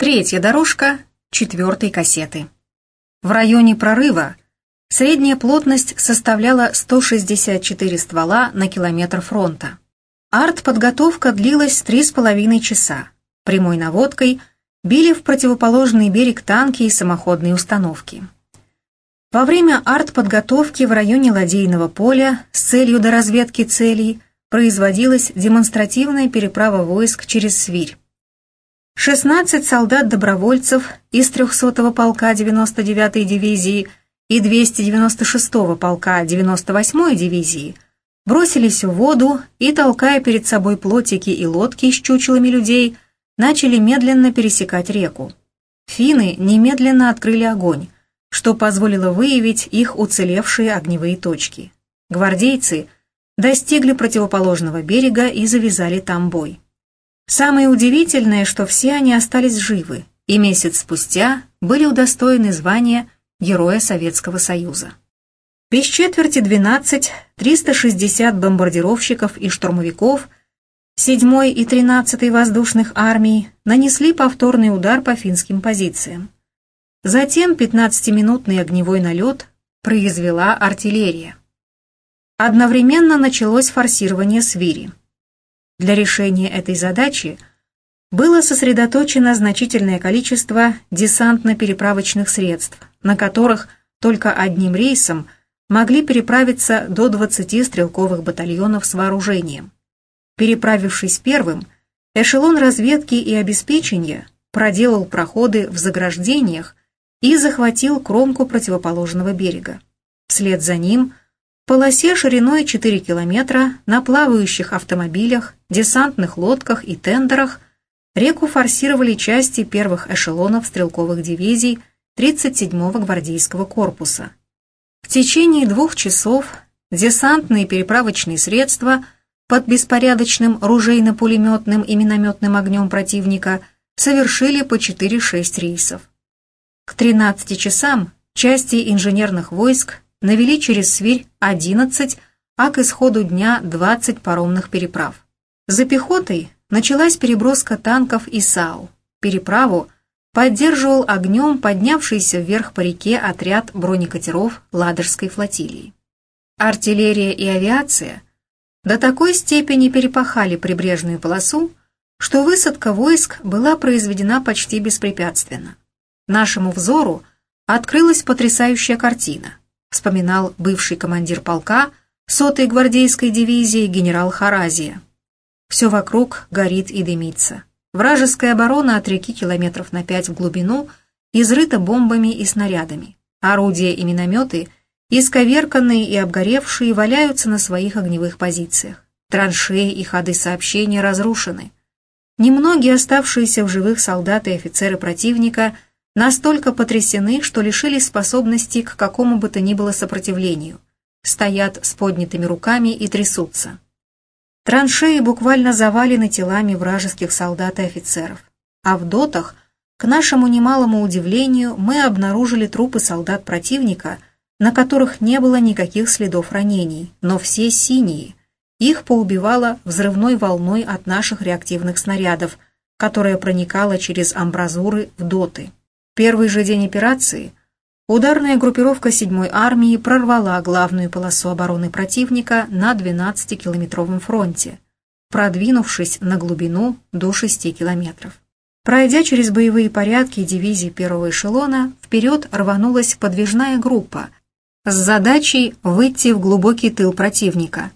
Третья дорожка четвертой кассеты. В районе прорыва средняя плотность составляла 164 ствола на километр фронта. Артподготовка длилась три с половиной часа. Прямой наводкой били в противоположный берег танки и самоходные установки. Во время артподготовки в районе Ладейного поля с целью доразведки целей производилась демонстративная переправа войск через Свирь. 16 солдат-добровольцев из 300-го полка 99-й дивизии и 296-го полка 98-й дивизии бросились в воду и, толкая перед собой плотики и лодки с чучелами людей, начали медленно пересекать реку. Финны немедленно открыли огонь, что позволило выявить их уцелевшие огневые точки. Гвардейцы достигли противоположного берега и завязали там бой. Самое удивительное, что все они остались живы и месяц спустя были удостоены звания Героя Советского Союза. Без четверти 12 360 бомбардировщиков и штурмовиков 7 и 13 воздушных армий нанесли повторный удар по финским позициям. Затем 15-минутный огневой налет произвела артиллерия. Одновременно началось форсирование свири. Для решения этой задачи было сосредоточено значительное количество десантно-переправочных средств, на которых только одним рейсом могли переправиться до 20 стрелковых батальонов с вооружением. Переправившись первым, эшелон разведки и обеспечения проделал проходы в заграждениях и захватил кромку противоположного берега. Вслед за ним полосе шириной 4 километра на плавающих автомобилях, десантных лодках и тендерах реку форсировали части первых эшелонов стрелковых дивизий 37-го гвардейского корпуса. В течение двух часов десантные переправочные средства под беспорядочным ружейно-пулеметным и минометным огнем противника совершили по 4-6 рейсов. К 13 часам части инженерных войск навели через Свирь 11, а к исходу дня 20 паромных переправ. За пехотой началась переброска танков и САУ. Переправу поддерживал огнем поднявшийся вверх по реке отряд бронекатеров Ладожской флотилии. Артиллерия и авиация до такой степени перепахали прибрежную полосу, что высадка войск была произведена почти беспрепятственно. Нашему взору открылась потрясающая картина вспоминал бывший командир полка сотой гвардейской дивизии генерал Харазия. Все вокруг горит и дымится. Вражеская оборона от реки километров на пять в глубину изрыта бомбами и снарядами. Орудия и минометы, исковерканные и обгоревшие, валяются на своих огневых позициях. Траншеи и ходы сообщения разрушены. Немногие оставшиеся в живых солдаты и офицеры противника – настолько потрясены, что лишились способности к какому бы то ни было сопротивлению. Стоят с поднятыми руками и трясутся. Траншеи буквально завалены телами вражеских солдат и офицеров. А в дотах, к нашему немалому удивлению, мы обнаружили трупы солдат противника, на которых не было никаких следов ранений, но все синие. Их поубивало взрывной волной от наших реактивных снарядов, которая проникала через амбразуры в доты первый же день операции ударная группировка 7-й армии прорвала главную полосу обороны противника на 12-километровом фронте, продвинувшись на глубину до 6 километров. Пройдя через боевые порядки дивизии первого эшелона, вперед рванулась подвижная группа с задачей выйти в глубокий тыл противника.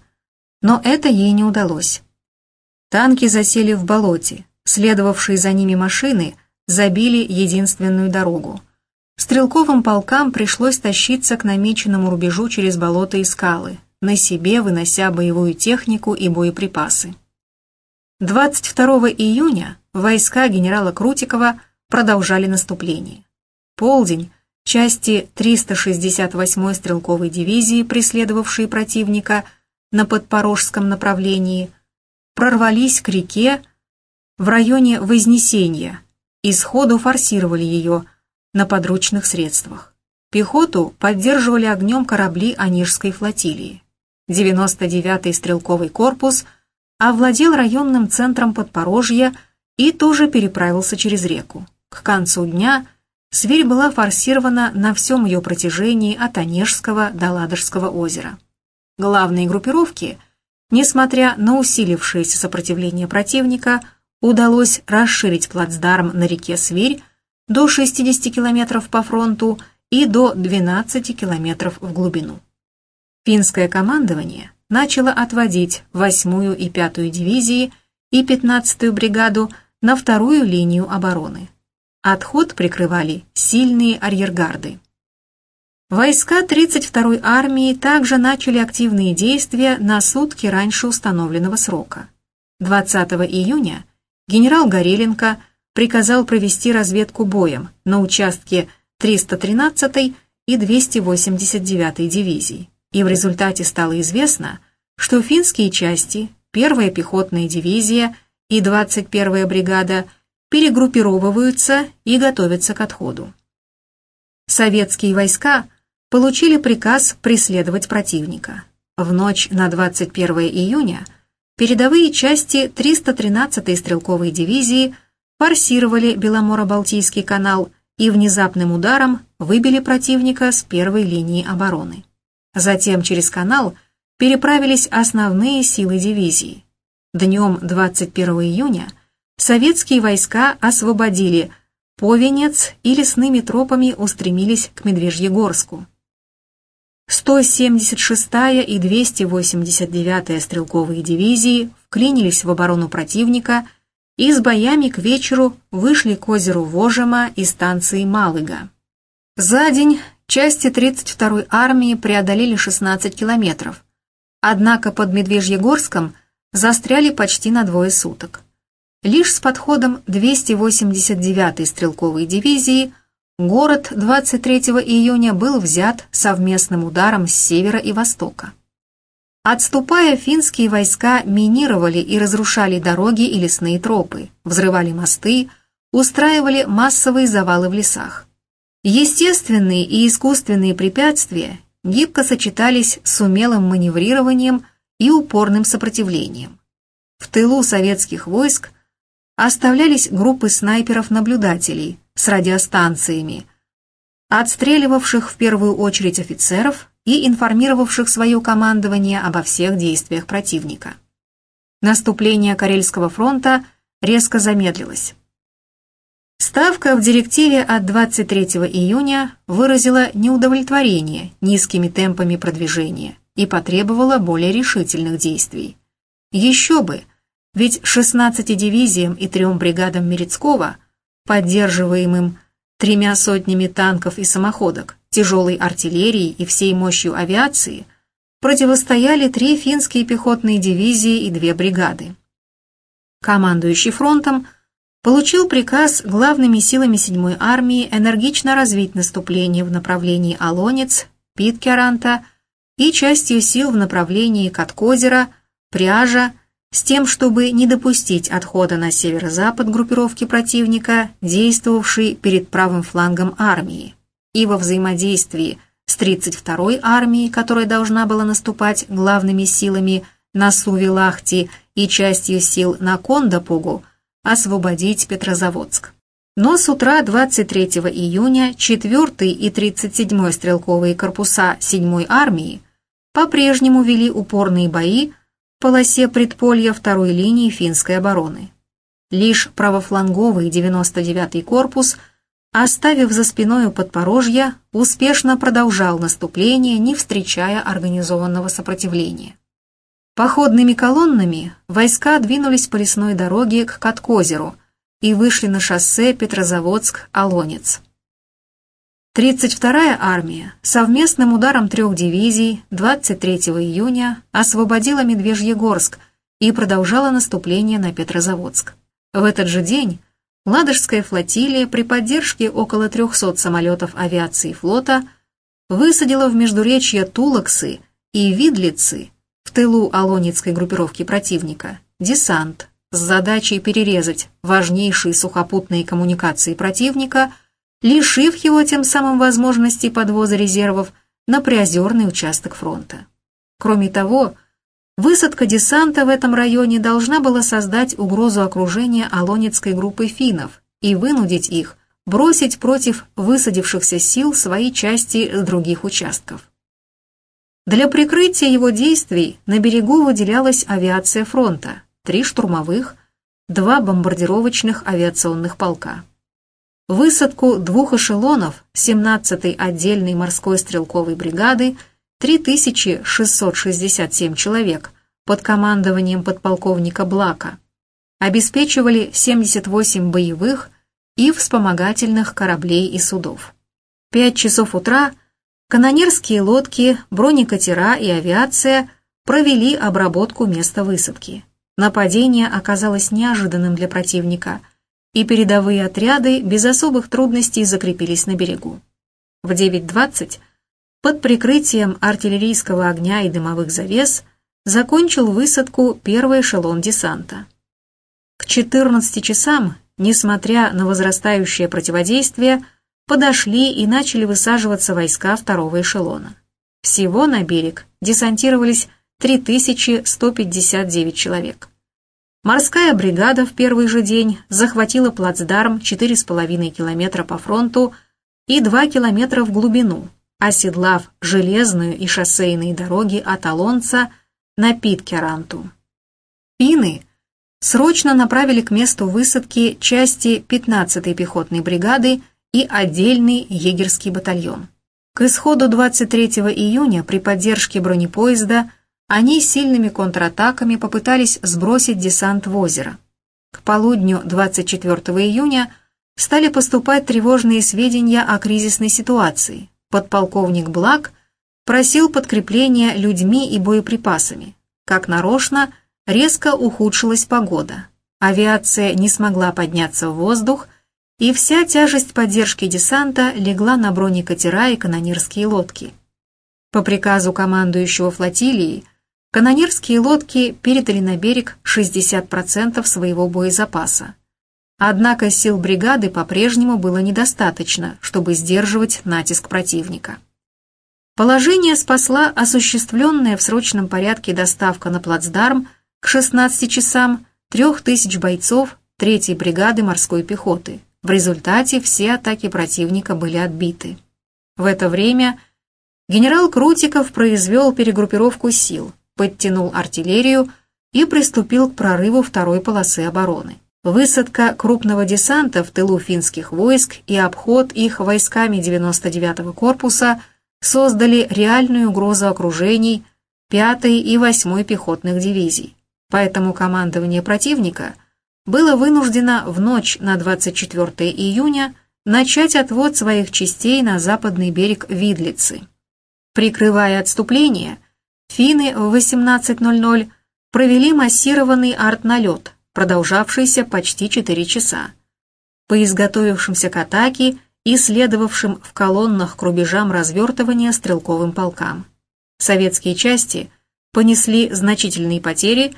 Но это ей не удалось. Танки засели в болоте, следовавшие за ними машины – забили единственную дорогу. Стрелковым полкам пришлось тащиться к намеченному рубежу через болота и скалы, на себе вынося боевую технику и боеприпасы. 22 июня войска генерала Крутикова продолжали наступление. Полдень части 368-й стрелковой дивизии, преследовавшие противника на подпорожском направлении, прорвались к реке в районе Вознесения, и сходу форсировали ее на подручных средствах. Пехоту поддерживали огнем корабли Онежской флотилии. 99-й стрелковый корпус овладел районным центром Подпорожья и тоже переправился через реку. к концу дня Сверь была форсирована на всем ее протяжении от Онежского до Ладожского озера. Главные группировки, несмотря на усилившееся сопротивление противника, удалось расширить плацдарм на реке Сверь до 60 километров по фронту и до 12 километров в глубину. Финское командование начало отводить 8-ю и 5-ю дивизии и 15-ю бригаду на вторую линию обороны. Отход прикрывали сильные арьергарды. Войска 32-й армии также начали активные действия на сутки раньше установленного срока. 20 июня генерал Гореленко приказал провести разведку боем на участке 313-й и 289-й дивизий, и в результате стало известно, что финские части, 1-я пехотная дивизия и 21-я бригада перегруппировываются и готовятся к отходу. Советские войска получили приказ преследовать противника. В ночь на 21 июня передовые части 313-й стрелковой дивизии форсировали Беломоро-Балтийский канал и внезапным ударом выбили противника с первой линии обороны. Затем через канал переправились основные силы дивизии. Днем 21 июня советские войска освободили Повенец и лесными тропами устремились к Медвежьегорску. 176-я и 289-я стрелковые дивизии вклинились в оборону противника и с боями к вечеру вышли к озеру Вожема и станции Малыга. За день части 32-й армии преодолели 16 километров, однако под Медвежьегорском застряли почти на двое суток. Лишь с подходом 289-й стрелковой дивизии город 23 июня был взят совместным ударом с севера и востока. Отступая, финские войска минировали и разрушали дороги и лесные тропы, взрывали мосты, устраивали массовые завалы в лесах. Естественные и искусственные препятствия гибко сочетались с умелым маневрированием и упорным сопротивлением. В тылу советских войск оставлялись группы снайперов-наблюдателей с радиостанциями, отстреливавших в первую очередь офицеров и информировавших свое командование обо всех действиях противника. Наступление Карельского фронта резко замедлилось. Ставка в директиве от 23 июня выразила неудовлетворение низкими темпами продвижения и потребовала более решительных действий. Еще бы, ведь 16 дивизиям и трем бригадам Мерецкого, поддерживаемым тремя сотнями танков и самоходок, тяжелой артиллерии и всей мощью авиации, противостояли три финские пехотные дивизии и две бригады. Командующий фронтом получил приказ главными силами 7-й армии энергично развить наступление в направлении Алонец, Питкеранта и частью сил в направлении Каткозера, Пряжа, с тем, чтобы не допустить отхода на северо-запад группировки противника, действовавшей перед правым флангом армии, и во взаимодействии с 32-й армией, которая должна была наступать главными силами на Сувилахти и частью сил на Кондапугу, освободить Петрозаводск. Но с утра 23 июня 4 и 37 стрелковые корпуса 7 армии по-прежнему вели упорные бои полосе предполья второй линии финской обороны. Лишь правофланговый 99-й корпус, оставив за спиной подпорожья, успешно продолжал наступление, не встречая организованного сопротивления. Походными колоннами войска двинулись по лесной дороге к Каткозеру и вышли на шоссе Петрозаводск-Алонец. 32-я армия совместным ударом трех дивизий 23 июня освободила Медвежьегорск и продолжала наступление на Петрозаводск. В этот же день Ладожская флотилия при поддержке около 300 самолетов авиации флота высадила в междуречье Тулаксы и Видлицы в тылу Алоницкой группировки противника десант с задачей перерезать важнейшие сухопутные коммуникации противника, лишив его тем самым возможности подвоза резервов на приозерный участок фронта. Кроме того, высадка десанта в этом районе должна была создать угрозу окружения Алонецкой группы финнов и вынудить их бросить против высадившихся сил свои части с других участков. Для прикрытия его действий на берегу выделялась авиация фронта, три штурмовых, два бомбардировочных авиационных полка. Высадку двух эшелонов 17-й отдельной морской стрелковой бригады 3667 человек под командованием подполковника Блака обеспечивали 78 боевых и вспомогательных кораблей и судов. Пять часов утра канонерские лодки, бронекатера и авиация провели обработку места высадки. Нападение оказалось неожиданным для противника – и передовые отряды без особых трудностей закрепились на берегу. В 9.20 под прикрытием артиллерийского огня и дымовых завес закончил высадку первый эшелон десанта. К 14 часам, несмотря на возрастающее противодействие, подошли и начали высаживаться войска второго эшелона. Всего на берег десантировались 3159 человек. Морская бригада в первый же день захватила плацдарм 4,5 километра по фронту и 2 километра в глубину, оседлав железную и шоссейные дороги от Алонца на Питкеранту. Финны срочно направили к месту высадки части 15-й пехотной бригады и отдельный егерский батальон. К исходу 23 июня при поддержке бронепоезда они сильными контратаками попытались сбросить десант в озеро. К полудню 24 июня стали поступать тревожные сведения о кризисной ситуации. Подполковник Блак просил подкрепления людьми и боеприпасами. Как нарочно, резко ухудшилась погода. Авиация не смогла подняться в воздух, и вся тяжесть поддержки десанта легла на бронекатера и канонирские лодки. По приказу командующего флотилией канонерские лодки передали на берег 60% своего боезапаса. Однако сил бригады по-прежнему было недостаточно, чтобы сдерживать натиск противника. Положение спасла осуществленная в срочном порядке доставка на плацдарм к 16 часам 3000 бойцов 3-й бригады морской пехоты. В результате все атаки противника были отбиты. В это время генерал Крутиков произвел перегруппировку сил – подтянул артиллерию и приступил к прорыву второй полосы обороны. Высадка крупного десанта в тылу финских войск и обход их войсками 99-го корпуса создали реальную угрозу окружений 5-й и 8-й пехотных дивизий. Поэтому командование противника было вынуждено в ночь на 24 июня начать отвод своих частей на западный берег Видлицы. Прикрывая отступление, Финны в 18.00 провели массированный арт-налет, продолжавшийся почти 4 часа. По изготовившимся к атаке и следовавшим в колоннах к рубежам развертывания стрелковым полкам. Советские части понесли значительные потери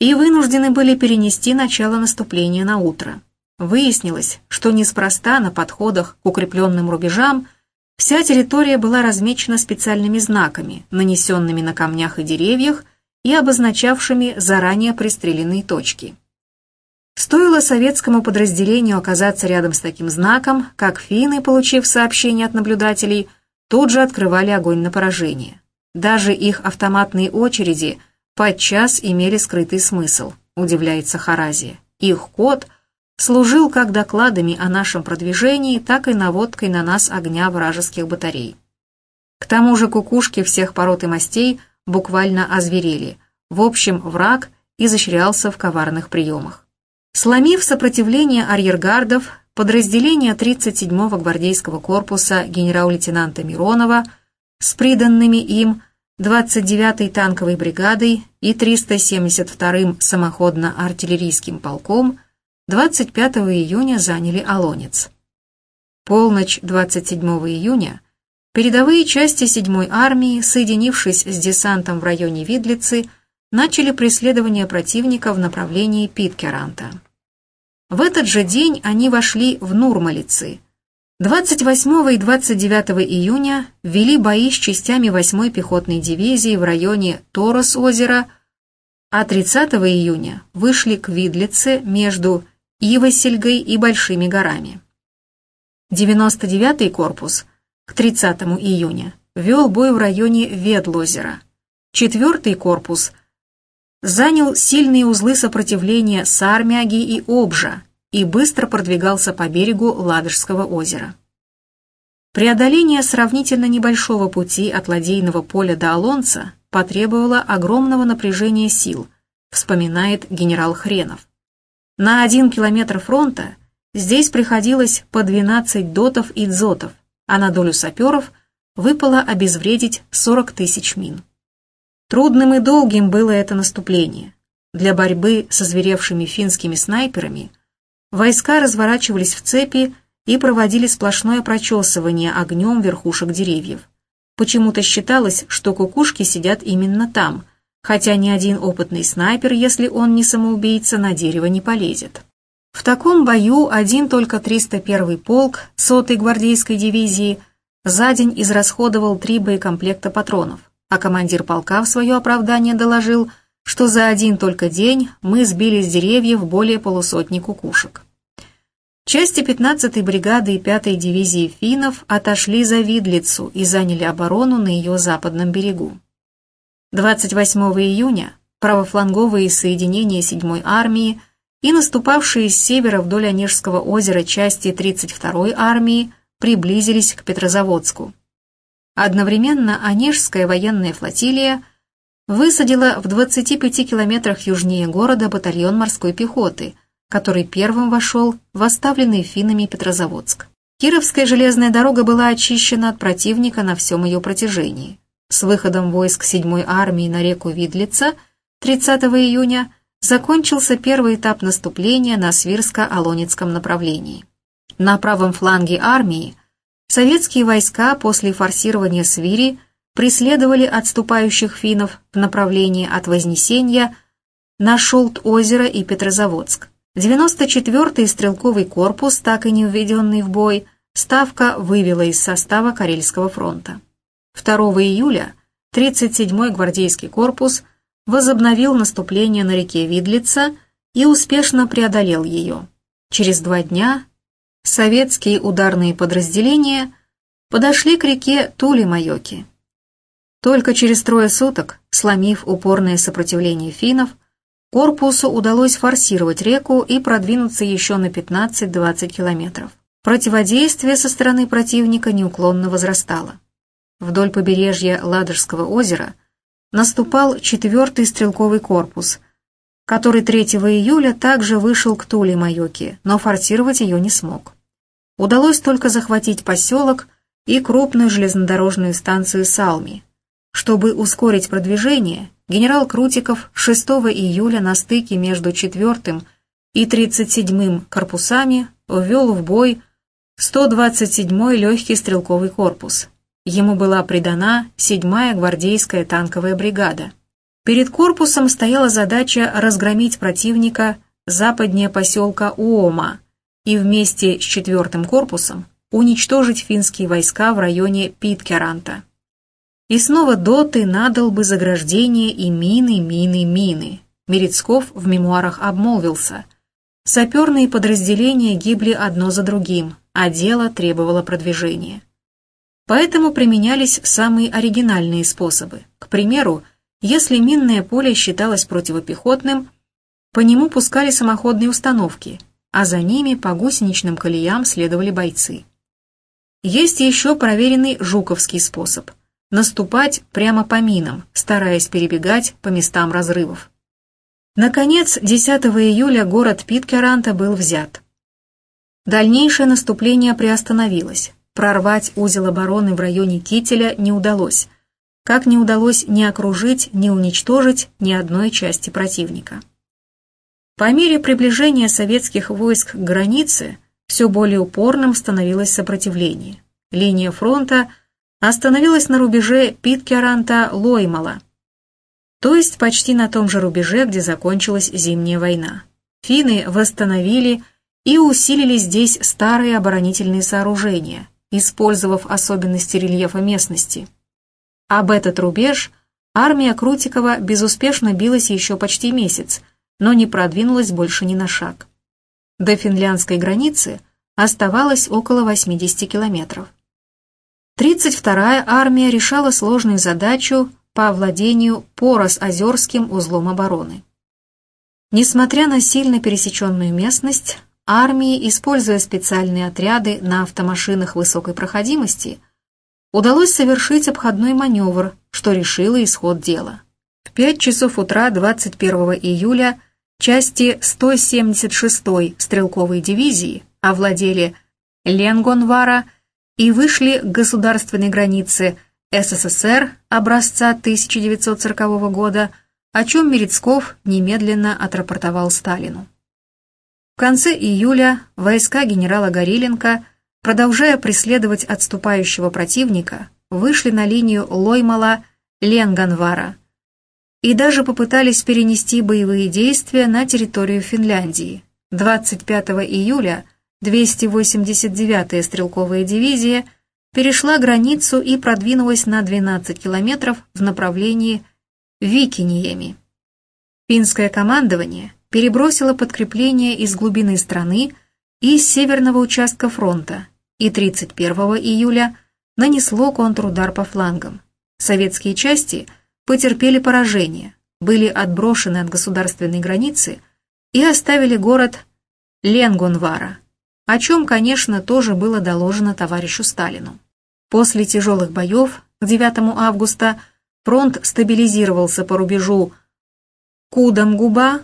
и вынуждены были перенести начало наступления на утро. Выяснилось, что неспроста на подходах к укрепленным рубежам – Вся территория была размечена специальными знаками, нанесенными на камнях и деревьях и обозначавшими заранее пристреленные точки. Стоило советскому подразделению оказаться рядом с таким знаком, как финны, получив сообщение от наблюдателей, тут же открывали огонь на поражение. Даже их автоматные очереди подчас имели скрытый смысл, удивляется Харазия. Их код – служил как докладами о нашем продвижении, так и наводкой на нас огня вражеских батарей. К тому же кукушки всех пород и мастей буквально озверели. В общем, враг изощрялся в коварных приемах. Сломив сопротивление арьергардов, подразделение 37-го гвардейского корпуса генерал-лейтенанта Миронова с приданными им 29-й танковой бригадой и 372-м самоходно-артиллерийским полком – 25 июня заняли Олонец. Полночь 27 июня передовые части 7-й армии, соединившись с десантом в районе Видлицы, начали преследование противника в направлении Питкеранта. В этот же день они вошли в Нурмалицы. 28 и 29 июня ввели бои с частями 8-й пехотной дивизии в районе Торос-озера, а 30 июня вышли к Видлице между Ивосельгой и Большими горами. 99-й корпус к 30 июня вел бой в районе Ведлозера. 4-й корпус занял сильные узлы сопротивления Сармяги и Обжа и быстро продвигался по берегу Ладожского озера. Преодоление сравнительно небольшого пути от ладейного поля до Алонца потребовало огромного напряжения сил, вспоминает генерал Хренов. На один километр фронта здесь приходилось по 12 дотов и дзотов, а на долю саперов выпало обезвредить 40 тысяч мин. Трудным и долгим было это наступление. Для борьбы со зверевшими финскими снайперами войска разворачивались в цепи и проводили сплошное прочесывание огнем верхушек деревьев. Почему-то считалось, что кукушки сидят именно там, хотя ни один опытный снайпер, если он не самоубийца, на дерево не полезет. В таком бою один только 301-й полк 100-й гвардейской дивизии за день израсходовал три боекомплекта патронов, а командир полка в свое оправдание доложил, что за один только день мы сбили с деревьев более полусотни кукушек. Части 15-й бригады и 5-й дивизии финнов отошли за Видлицу и заняли оборону на ее западном берегу. 28 июня правофланговые соединения 7-й армии и наступавшие с севера вдоль Онежского озера части 32-й армии приблизились к Петрозаводску. Одновременно Онежская военная флотилия высадила в 25 километрах южнее города батальон морской пехоты – который первым вошел в оставленный финнами Петрозаводск. Кировская железная дорога была очищена от противника на всем ее протяжении. С выходом войск 7-й армии на реку Видлица 30 июня закончился первый этап наступления на Свирско-Алонецком направлении. На правом фланге армии советские войска после форсирования Свири преследовали отступающих финнов в направлении от Вознесения на Шолт-озеро и Петрозаводск. 94-й стрелковый корпус, так и не введенный в бой, Ставка вывела из состава Карельского фронта. 2 июля 37-й гвардейский корпус возобновил наступление на реке Видлица и успешно преодолел ее. Через два дня советские ударные подразделения подошли к реке Тули-Майоки. Только через трое суток, сломив упорное сопротивление финнов, Корпусу удалось форсировать реку и продвинуться еще на 15-20 километров. Противодействие со стороны противника неуклонно возрастало. Вдоль побережья Ладожского озера наступал 4-й стрелковый корпус, который 3 июля также вышел к Туле-Майоке, но форсировать ее не смог. Удалось только захватить поселок и крупную железнодорожную станцию Салми. Чтобы ускорить продвижение, генерал Крутиков 6 июля на стыке между 4 и 37 корпусами ввел в бой 127-й легкий стрелковый корпус. Ему была придана 7-я гвардейская танковая бригада. Перед корпусом стояла задача разгромить противника западнее поселка Уома и вместе с 4-м корпусом уничтожить финские войска в районе Питкеранта. И снова доты, надолбы, заграждения и мины, мины, мины. Мерецков в мемуарах обмолвился. Саперные подразделения гибли одно за другим, а дело требовало продвижения. Поэтому применялись самые оригинальные способы. К примеру, если минное поле считалось противопехотным, по нему пускали самоходные установки, а за ними по гусеничным колеям следовали бойцы. Есть еще проверенный жуковский способ – наступать прямо по минам, стараясь перебегать по местам разрывов. Наконец, 10 июля город Питкеранта был взят. Дальнейшее наступление приостановилось. Прорвать узел обороны в районе Кителя не удалось, как не удалось ни окружить, ни уничтожить ни одной части противника. По мере приближения советских войск к границе все более упорным становилось сопротивление. Линия фронта остановилась на рубеже Питкеранта-Лоймала, то есть почти на том же рубеже, где закончилась Зимняя война. Финны восстановили и усилили здесь старые оборонительные сооружения, использовав особенности рельефа местности. Об этот рубеж армия Крутикова безуспешно билась еще почти месяц, но не продвинулась больше ни на шаг. До финляндской границы оставалось около 80 километров. 32-я армия решала сложную задачу по овладению Порос-Озерским узлом обороны. Несмотря на сильно пересеченную местность, армии, используя специальные отряды на автомашинах высокой проходимости, удалось совершить обходной маневр, что решило исход дела. В 5 часов утра 21 июля части 176-й стрелковой дивизии овладели Ленгонвара и вышли к государственной границе СССР образца 1940 года, о чем Мерецков немедленно отрапортовал Сталину. Конце июля войска генерала Гориленко, продолжая преследовать отступающего противника, вышли на линию Лоймала-Ленганвара и даже попытались перенести боевые действия на территорию Финляндии. 25 июля 289-я стрелковая дивизия перешла границу и продвинулась на 12 километров в направлении Викиниями. Финское командование перебросило подкрепление из глубины страны и из северного участка фронта и 31 июля нанесло контрудар по флангам. Советские части потерпели поражение, были отброшены от государственной границы и оставили город Ленгунвара, о чем, конечно, тоже было доложено товарищу Сталину. После тяжелых боев к 9 августа фронт стабилизировался по рубежу Кудамгуба,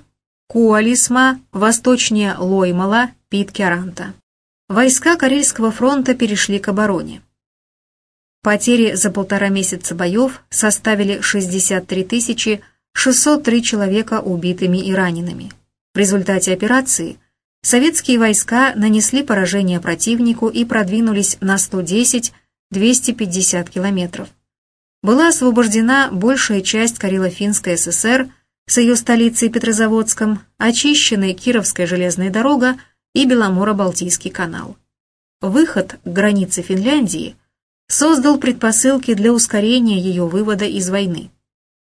Куалисма, восточнее Лоймала, Питкеранта. Войска Карельского фронта перешли к обороне. Потери за полтора месяца боев составили 63 603 человека убитыми и ранеными. В результате операции – советские войска нанесли поражение противнику и продвинулись на 110-250 километров. Была освобождена большая часть Карело-Финской ССР с ее столицей Петрозаводском, очищенная Кировская железная дорога и Беломоро-Балтийский канал. Выход к границе Финляндии создал предпосылки для ускорения ее вывода из войны.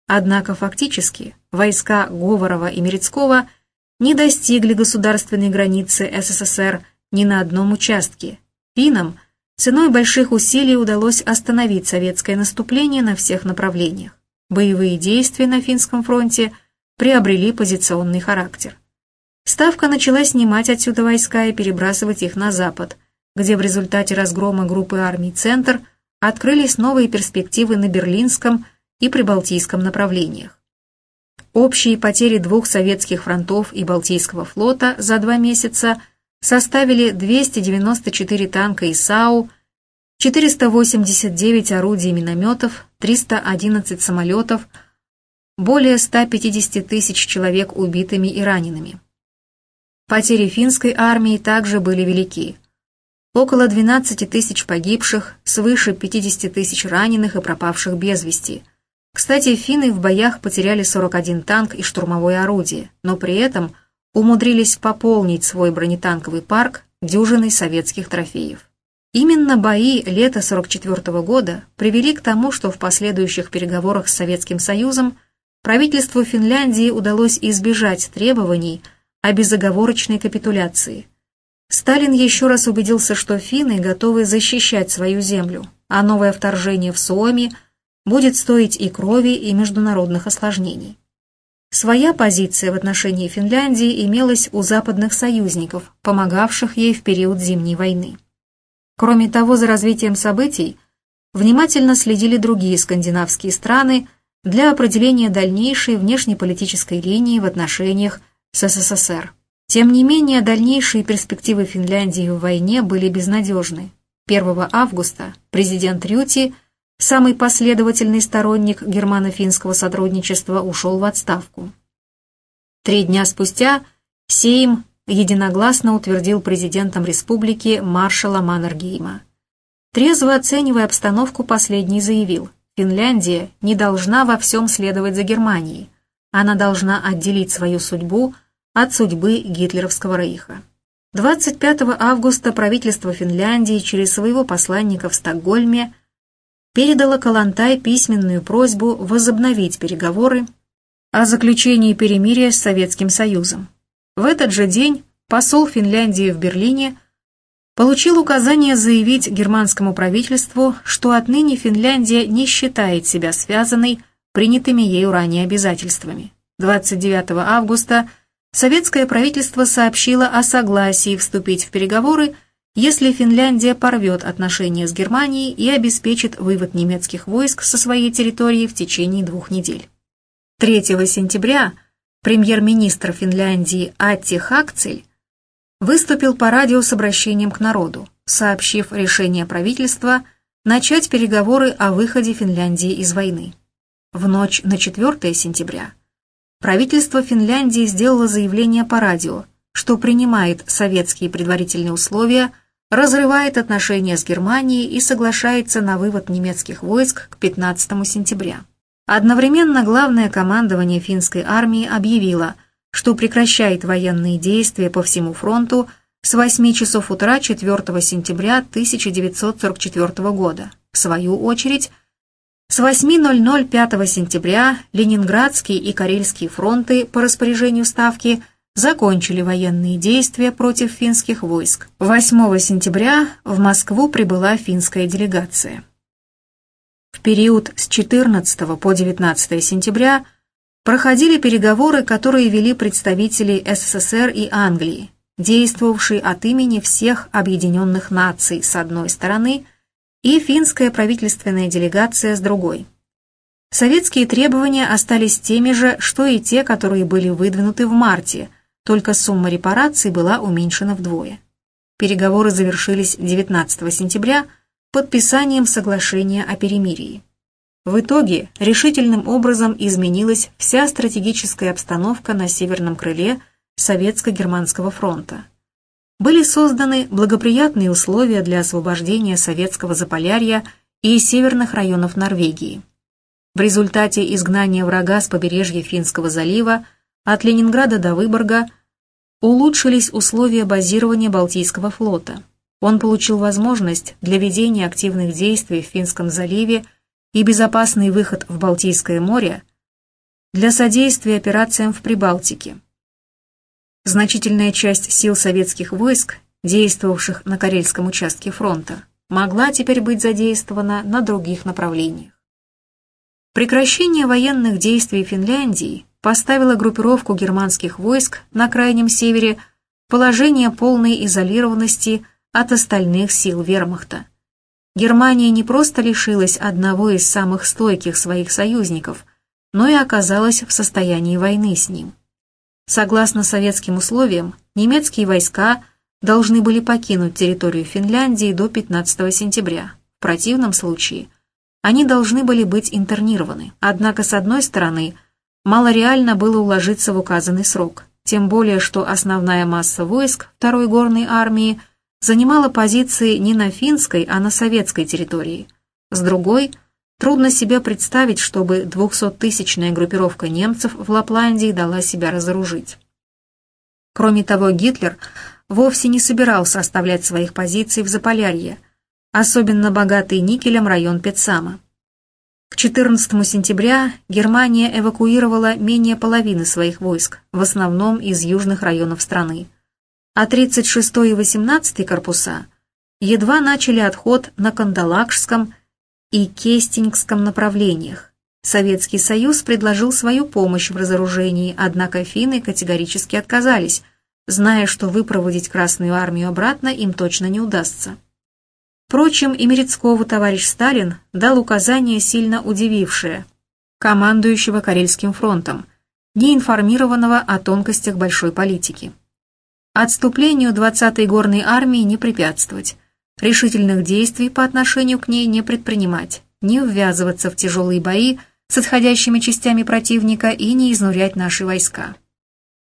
Однако фактически войска Говорова и Мерецкого – не достигли государственной границы СССР ни на одном участке. Финам ценой больших усилий удалось остановить советское наступление на всех направлениях. Боевые действия на финском фронте приобрели позиционный характер. Ставка начала снимать отсюда войска и перебрасывать их на запад, где в результате разгрома группы армий «Центр» открылись новые перспективы на Берлинском и Прибалтийском направлениях. Общие потери двух советских фронтов и Балтийского флота за два месяца составили 294 танка ИСАУ, 489 орудий и минометов, 311 самолетов, более 150 тысяч человек убитыми и ранеными. Потери финской армии также были велики. Около 12 тысяч погибших, свыше 50 тысяч раненых и пропавших без вести – кстати, финны в боях потеряли 41 танк и штурмовое орудие, но при этом умудрились пополнить свой бронетанковый парк дюжиной советских трофеев. Именно бои лета 44 -го года привели к тому, что в последующих переговорах с Советским Союзом правительству Финляндии удалось избежать требований о безоговорочной капитуляции. Сталин еще раз убедился, что финны готовы защищать свою землю, а новое вторжение в Суоми – будет стоить и крови, и международных осложнений. Своя позиция в отношении Финляндии имелась у западных союзников, помогавших ей в период Зимней войны. Кроме того, за развитием событий внимательно следили другие скандинавские страны для определения дальнейшей внешнеполитической линии в отношениях с СССР. Тем не менее, дальнейшие перспективы Финляндии в войне были безнадежны. 1 августа президент Рюти – самый последовательный сторонник германо-финского сотрудничества, ушел в отставку. Три дня спустя Сейм единогласно утвердил президентом республики маршала Маннергейма. Трезво оценивая обстановку, последний заявил, Финляндия не должна во всем следовать за Германией, она должна отделить свою судьбу от судьбы гитлеровского рейха. 25 августа правительство Финляндии через своего посланника в Стокгольме передала Калантай письменную просьбу возобновить переговоры о заключении перемирия с Советским Союзом. В этот же день посол Финляндии в Берлине получил указание заявить германскому правительству, что отныне Финляндия не считает себя связанной принятыми ею ранее обязательствами. 29 августа советское правительство сообщило о согласии вступить в переговоры, если Финляндия порвет отношения с Германией и обеспечит вывод немецких войск со своей территории в течение двух недель. 3 сентября премьер-министр Финляндии Атти Хакцель выступил по радио с обращением к народу, сообщив решение правительства начать переговоры о выходе Финляндии из войны. В ночь на 4 сентября правительство Финляндии сделало заявление по радио, что принимает советские предварительные условия, разрывает отношения с Германией и соглашается на вывод немецких войск к 15 сентября. Одновременно главное командование финской армии объявило, что прекращает военные действия по всему фронту с 8 часов утра 4 сентября 1944 года. В свою очередь, с 8.00 5 сентября Ленинградский и Карельский фронты по распоряжению Ставки закончили военные действия против финских войск. 8 сентября в Москву прибыла финская делегация. В период с 14 по 19 сентября проходили переговоры, которые вели представители СССР и Англии, действовавшие от имени всех объединенных наций с одной стороны и финская правительственная делегация с другой. Советские требования остались теми же, что и те, которые были выдвинуты в марте, только сумма репараций была уменьшена вдвое. Переговоры завершились 19 сентября – подписанием соглашения о перемирии. В итоге решительным образом изменилась вся стратегическая обстановка на северном крыле Советско-Германского фронта. Были созданы благоприятные условия для освобождения советского Заполярья и северных районов Норвегии. В результате изгнания врага с побережья Финского залива от Ленинграда до Выборга улучшились условия базирования Балтийского флота он получил возможность для ведения активных действий в Финском заливе и безопасный выход в Балтийское море для содействия операциям в Прибалтике. Значительная часть сил советских войск, действовавших на Карельском участке фронта, могла теперь быть задействована на других направлениях. Прекращение военных действий Финляндии поставило группировку германских войск на крайнем севере в положение полной изолированности от остальных сил вермахта. Германия не просто лишилась одного из самых стойких своих союзников, но и оказалась в состоянии войны с ним. Согласно советским условиям, немецкие войска должны были покинуть территорию Финляндии до 15 сентября. В противном случае они должны были быть интернированы. Однако, с одной стороны, мало реально было уложиться в указанный срок, тем более, что основная масса войск Второй горной армии – занимала позиции не на финской, а на советской территории. С другой, трудно себе представить, чтобы 200-тысячная группировка немцев в Лапландии дала себя разоружить. Кроме того, Гитлер вовсе не собирался оставлять своих позиций в Заполярье, особенно богатый никелем район Петсама. К 14 сентября Германия эвакуировала менее половины своих войск, в основном из южных районов страны а 36 и 18 корпуса едва начали отход на Кандалакшском и Кестингском направлениях. Советский Союз предложил свою помощь в разоружении, однако финны категорически отказались, зная, что выпроводить Красную армию обратно им точно не удастся. Впрочем, и Мерецкову товарищ Сталин дал указание, сильно удивившее командующего Карельским фронтом, не информированного о тонкостях большой политики. Отступлению 20-й горной армии не препятствовать, решительных действий по отношению к ней не предпринимать, не ввязываться в тяжелые бои с отходящими частями противника и не изнурять наши войска.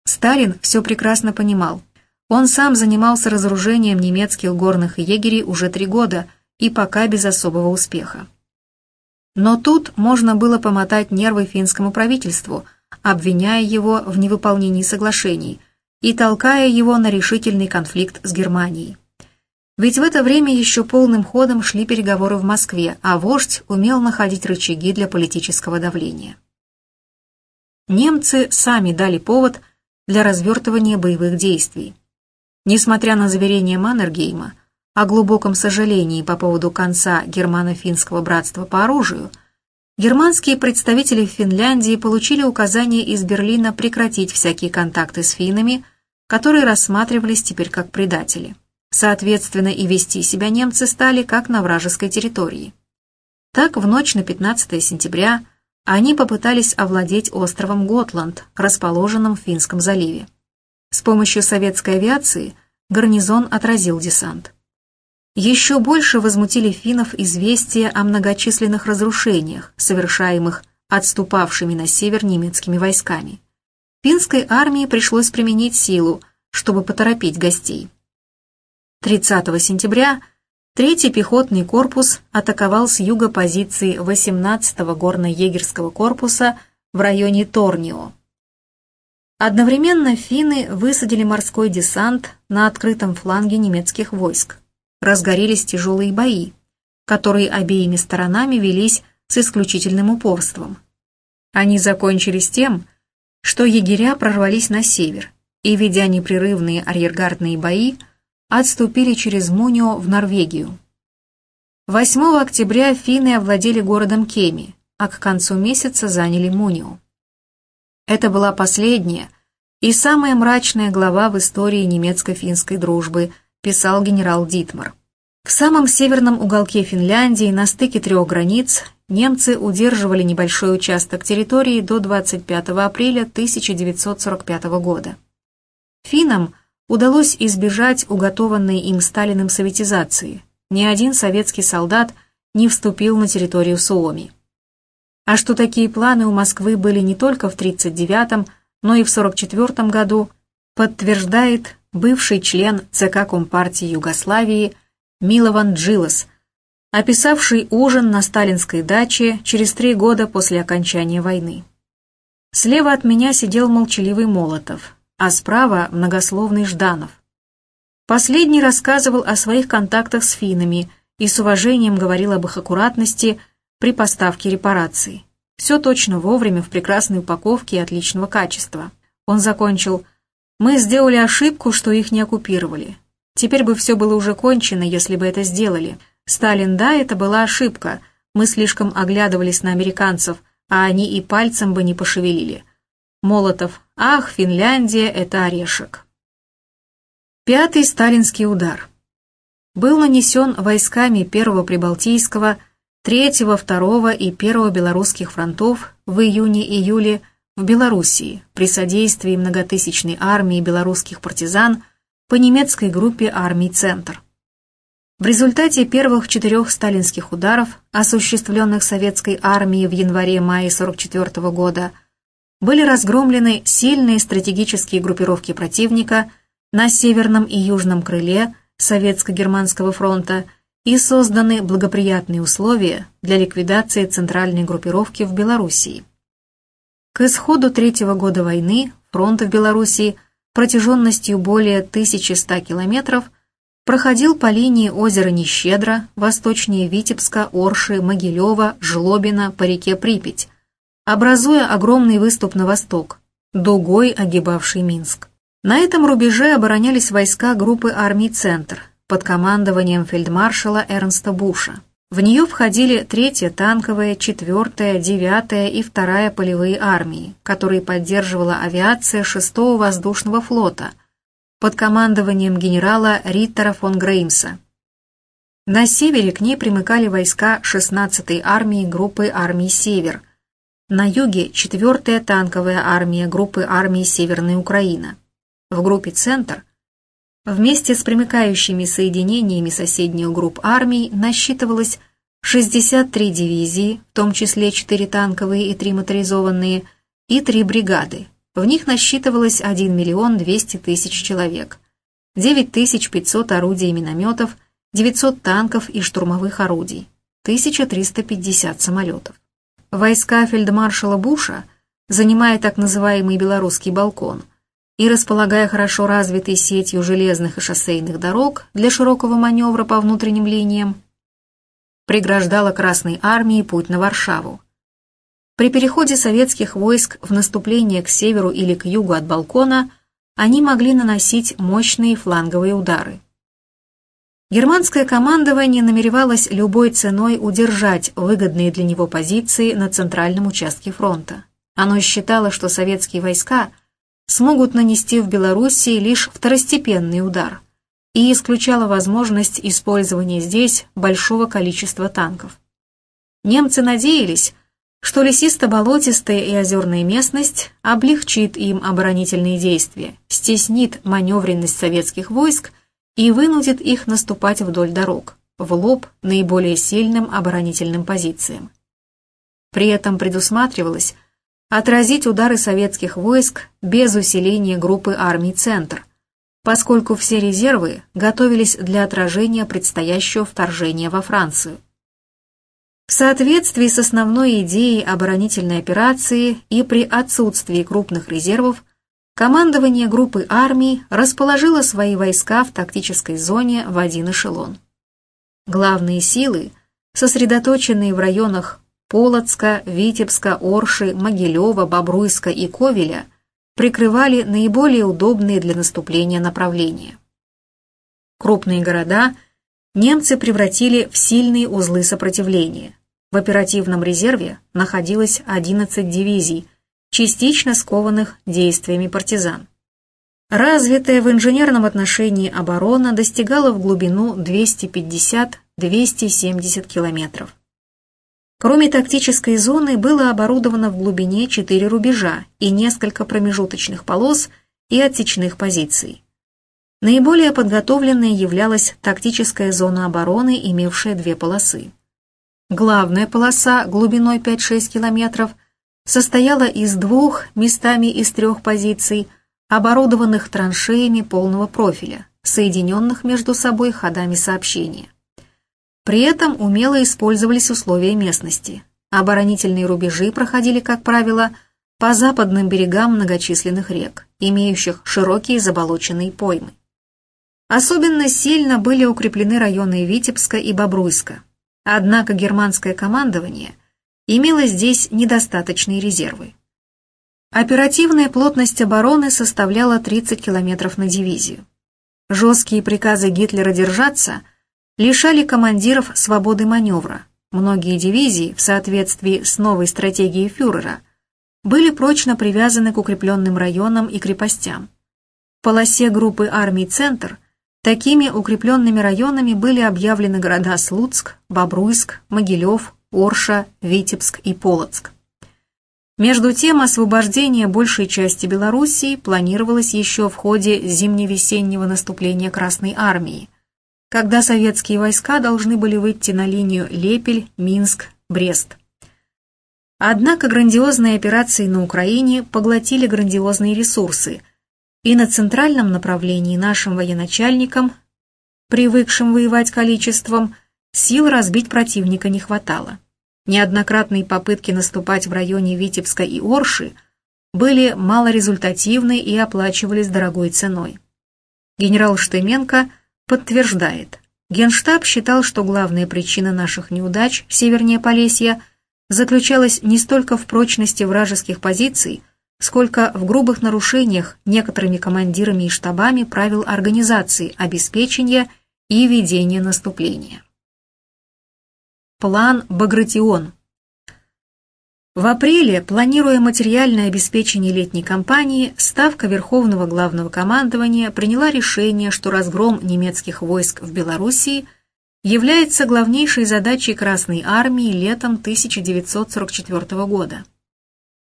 Сталин все прекрасно понимал. Он сам занимался разоружением немецких горных егерей уже три года и пока без особого успеха. Но тут можно было помотать нервы финскому правительству, обвиняя его в невыполнении соглашений – и толкая его на решительный конфликт с Германией. Ведь в это время еще полным ходом шли переговоры в Москве, а вождь умел находить рычаги для политического давления. Немцы сами дали повод для развертывания боевых действий. Несмотря на заверение Маннергейма о глубоком сожалении по поводу конца германо-финского братства по оружию, германские представители в Финляндии получили указание из Берлина прекратить всякие контакты с финнами, которые рассматривались теперь как предатели. Соответственно, и вести себя немцы стали как на вражеской территории. Так, в ночь на 15 сентября они попытались овладеть островом Готланд, расположенным в Финском заливе. С помощью советской авиации гарнизон отразил десант. Еще больше возмутили финнов известия о многочисленных разрушениях, совершаемых отступавшими на север немецкими войсками. Финской армии пришлось применить силу, чтобы поторопить гостей. 30 сентября Третий пехотный корпус атаковал с юга позиции 18-го горно-егерского корпуса в районе Торнио. Одновременно финны высадили морской десант на открытом фланге немецких войск. Разгорелись тяжелые бои, которые обеими сторонами велись с исключительным упорством. Они закончились тем, что егеря прорвались на север и, ведя непрерывные арьергардные бои, отступили через Мунио в Норвегию. 8 октября финны овладели городом Кеми, а к концу месяца заняли Мунио. Это была последняя и самая мрачная глава в истории немецко-финской дружбы, писал генерал Дитмар. В самом северном уголке Финляндии, на стыке трех границ, немцы удерживали небольшой участок территории до 25 апреля 1945 года. Финнам удалось избежать уготованной им Сталиным советизации. Ни один советский солдат не вступил на территорию Суоми. А что такие планы у Москвы были не только в 1939-м, но и в 1944 году, подтверждает бывший член ЦК Компартии Югославии Милован Джилос, описавший ужин на сталинской даче через три года после окончания войны. Слева от меня сидел молчаливый Молотов, а справа многословный Жданов. Последний рассказывал о своих контактах с финнами и с уважением говорил об их аккуратности при поставке репараций. Все точно вовремя, в прекрасной упаковке и отличного качества. Он закончил «Мы сделали ошибку, что их не оккупировали. Теперь бы все было уже кончено, если бы это сделали. Сталин, да, это была ошибка. Мы слишком оглядывались на американцев, а они и пальцем бы не пошевелили. Молотов. Ах, Финляндия — это орешек. Пятый сталинский удар. Был нанесен войсками Первого Прибалтийского, Третьего, Второго и Первого Белорусских фронтов в июне-июле в Белоруссии при содействии многотысячной армии белорусских партизан по немецкой группе армий «Центр». В результате первых четырех сталинских ударов, осуществленных советской армией в январе-мае 1944 года, были разгромлены сильные стратегические группировки противника на северном и южном крыле Советско-Германского фронта и созданы благоприятные условия для ликвидации центральной группировки в Белоруссии. К исходу третьего года войны фронт в Белоруссии протяженностью более 1100 километров проходил по линии озера Нещедро, восточнее Витебска, Орши, Могилева, Жлобина по реке Припять, образуя огромный выступ на восток, дугой огибавший Минск. На этом рубеже оборонялись войска группы армий «Центр» под командованием фельдмаршала Эрнста Буша. В нее входили 3-я танковая, 4-я, 9-я и 2-я полевые армии, которые поддерживала авиация 6-го воздушного флота под командованием генерала Риттера фон Греймса. На севере к ней примыкали войска 16-й армии группы армий «Север», на юге 4-я танковая армия группы армии Северная Украина. В группе «Центр» вместе с примыкающими соединениями соседних групп армий насчитывалось 63 дивизии, в том числе 4 танковые и 3 моторизованные, и 3 бригады. В них насчитывалось 1 миллион 200 тысяч человек, 9500 орудий и минометов, 900 танков и штурмовых орудий, 1350 самолетов. Войска фельдмаршала Буша, занимая так называемый «белорусский балкон», и располагая хорошо развитой сетью железных и шоссейных дорог для широкого маневра по внутренним линиям, преграждала Красной армии путь на Варшаву. При переходе советских войск в наступление к северу или к югу от Балкона они могли наносить мощные фланговые удары. Германское командование намеревалось любой ценой удержать выгодные для него позиции на центральном участке фронта. Оно считало, что советские войска смогут нанести в Белоруссии лишь второстепенный удар и исключало возможность использования здесь большого количества танков. Немцы надеялись, что лесисто-болотистая и озерная местность облегчит им оборонительные действия, стеснит маневренность советских войск и вынудит их наступать вдоль дорог, в лоб наиболее сильным оборонительным позициям. При этом предусматривалось отразить удары советских войск без усиления группы армий «Центр», поскольку все резервы готовились для отражения предстоящего вторжения во Францию. В соответствии с основной идеей оборонительной операции и при отсутствии крупных резервов командование группы армий расположило свои войска в тактической зоне в один эшелон. Главные силы, сосредоточенные в районах Полоцка, Витебска, Орши, Могилева, Бобруйска и Ковеля, прикрывали наиболее удобные для наступления направления. Крупные города немцы превратили в сильные узлы сопротивления. В оперативном резерве находилось 11 дивизий – частично скованных действиями партизан. Развитая в инженерном отношении оборона достигала в глубину 250-270 километров. Кроме тактической зоны было оборудовано в глубине четыре рубежа и несколько промежуточных полос и отсечных позиций. Наиболее подготовленной являлась тактическая зона обороны, имевшая две полосы. Главная полоса глубиной 5-6 километров – состояла из двух, местами из трех позиций, оборудованных траншеями полного профиля, соединенных между собой ходами сообщения. При этом умело использовались условия местности. Оборонительные рубежи проходили, как правило, по западным берегам многочисленных рек, имеющих широкие заболоченные поймы. Особенно сильно были укреплены районы Витебска и Бобруйска. Однако германское командование – имело здесь недостаточные резервы. Оперативная плотность обороны составляла 30 километров на дивизию. Жесткие приказы Гитлера держаться лишали командиров свободы маневра. Многие дивизии, в соответствии с новой стратегией фюрера, были прочно привязаны к укрепленным районам и крепостям. В полосе группы армий «Центр» такими укрепленными районами были объявлены города Слуцк, Бобруйск, Могилев, Орша, Витебск и Полоцк. Между тем, освобождение большей части Белоруссии планировалось еще в ходе зимне-весеннего наступления Красной Армии, когда советские войска должны были выйти на линию Лепель, Минск, Брест. Однако грандиозные операции на Украине поглотили грандиозные ресурсы, и на центральном направлении нашим военачальникам, привыкшим воевать количеством, Сил разбить противника не хватало. Неоднократные попытки наступать в районе Витебска и Орши были малорезультативны и оплачивались дорогой ценой. Генерал Штеменко подтверждает, Генштаб считал, что главная причина наших неудач севернее Полесья заключалась не столько в прочности вражеских позиций, сколько в грубых нарушениях некоторыми командирами и штабами правил организации обеспечения и ведения наступления. План «Багратион». В апреле, планируя материальное обеспечение летней кампании, Ставка Верховного Главного Командования приняла решение, что разгром немецких войск в Белоруссии является главнейшей задачей Красной Армии летом 1944 года.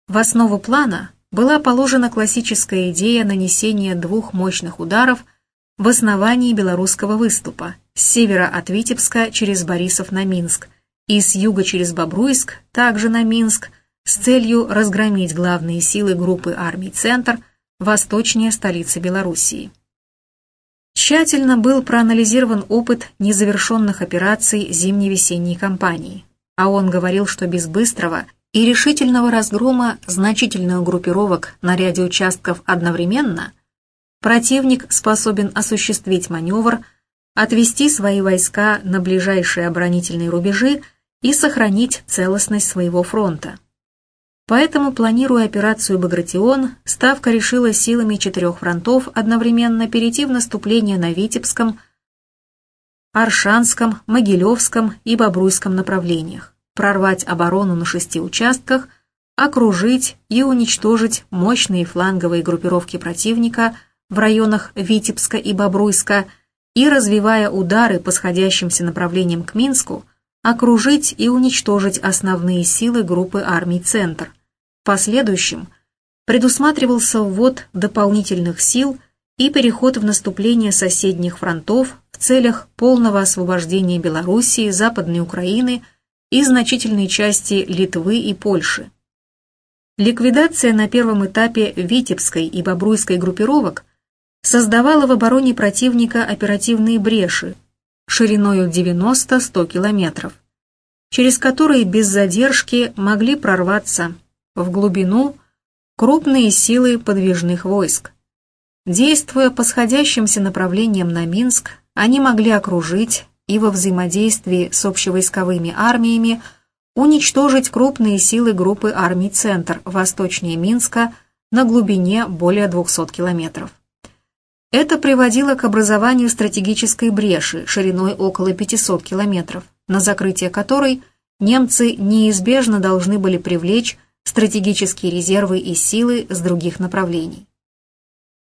В основу плана была положена классическая идея нанесения двух мощных ударов в основании белорусского выступа с севера от Витебска через Борисов на Минск – и с юга через Бобруйск, также на Минск, с целью разгромить главные силы группы армий «Центр» восточнее столицы Белоруссии. Тщательно был проанализирован опыт незавершенных операций зимне-весенней кампании, а он говорил, что без быстрого и решительного разгрома значительных группировок на ряде участков одновременно противник способен осуществить маневр, отвести свои войска на ближайшие оборонительные рубежи и сохранить целостность своего фронта. Поэтому, планируя операцию «Багратион», Ставка решила силами четырех фронтов одновременно перейти в наступление на Витебском, Аршанском, Могилевском и Бобруйском направлениях, прорвать оборону на шести участках, окружить и уничтожить мощные фланговые группировки противника в районах Витебска и Бобруйска и, развивая удары по сходящимся направлениям к Минску, окружить и уничтожить основные силы группы армий «Центр». В последующем предусматривался ввод дополнительных сил и переход в наступление соседних фронтов в целях полного освобождения Белоруссии, Западной Украины и значительной части Литвы и Польши. Ликвидация на первом этапе Витебской и Бобруйской группировок создавала в обороне противника оперативные бреши шириною 90-100 километров, через которые без задержки могли прорваться в глубину крупные силы подвижных войск. Действуя по сходящимся направлениям на Минск, они могли окружить и во взаимодействии с общевойсковыми армиями уничтожить крупные силы группы армий «Центр» восточнее Минска на глубине более 200 километров. Это приводило к образованию стратегической бреши шириной около 500 километров, на закрытие которой немцы неизбежно должны были привлечь стратегические резервы и силы с других направлений.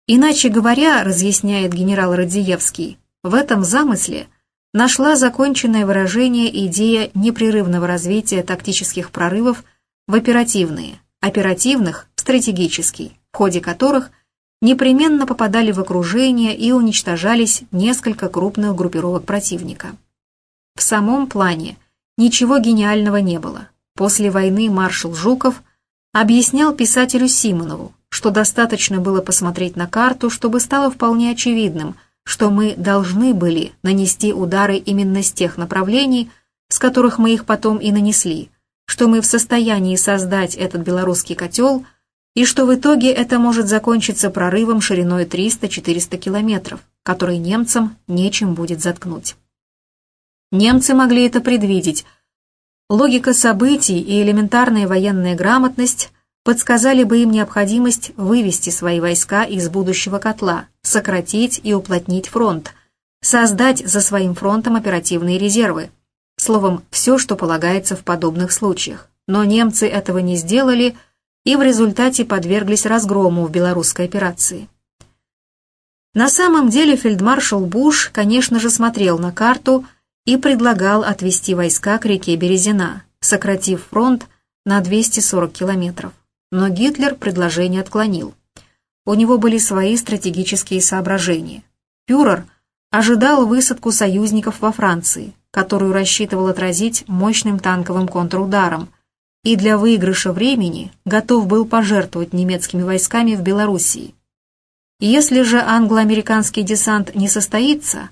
Иначе говоря, разъясняет генерал Радзиевский, в этом замысле – нашла законченное выражение идея непрерывного развития тактических прорывов в оперативные, оперативных в стратегический, в ходе которых непременно попадали в окружение и уничтожались несколько крупных группировок противника. В самом плане ничего гениального не было. После войны маршал Жуков объяснял писателю Симонову, что достаточно было посмотреть на карту, чтобы стало вполне очевидным – что мы должны были нанести удары именно с тех направлений, с которых мы их потом и нанесли, что мы в состоянии создать этот белорусский котел, и что в итоге это может закончиться прорывом шириной 300-400 километров, который немцам нечем будет заткнуть. Немцы могли это предвидеть. Логика событий и элементарная военная грамотность подсказали бы им необходимость вывести свои войска из будущего котла, сократить и уплотнить фронт, создать за своим фронтом оперативные резервы. Словом, все, что полагается в подобных случаях. Но немцы этого не сделали и в результате подверглись разгрому в белорусской операции. На самом деле фельдмаршал Буш, конечно же, смотрел на карту и предлагал отвести войска к реке Березина, сократив фронт на 240 километров но Гитлер предложение отклонил. У него были свои стратегические соображения. Фюрер ожидал высадку союзников во Франции, которую рассчитывал отразить мощным танковым контрударом, и для выигрыша времени готов был пожертвовать немецкими войсками в Белоруссии. Если же англо-американский десант не состоится,